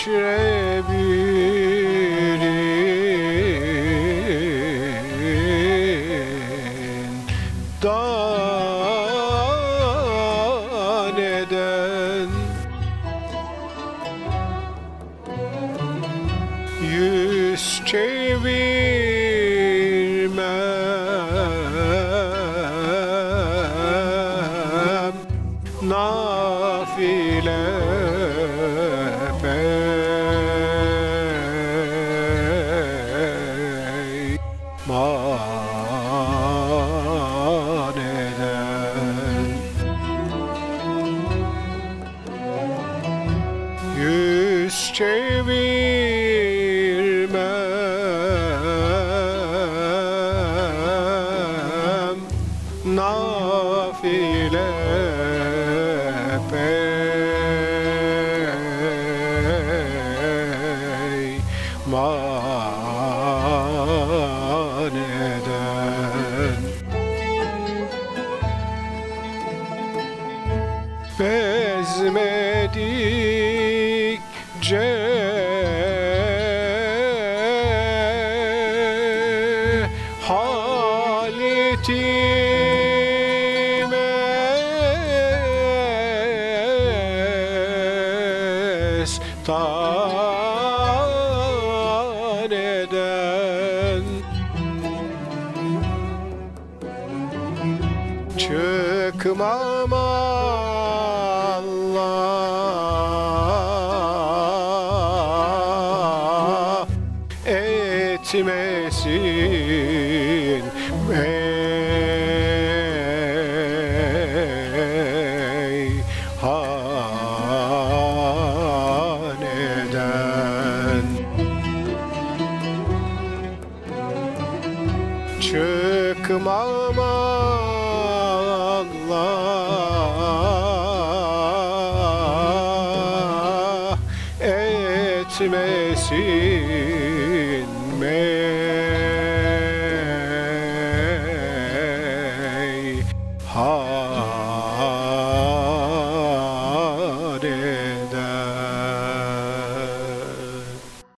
Meşrebirin Daneden Yüz çevirmem. Nafile çevirmem. Nafile peymaneden bezmedikçe haletime stan eden Çıkmam etmesin. Meyhaneden Çıkmam Allah etmesin may. Ha.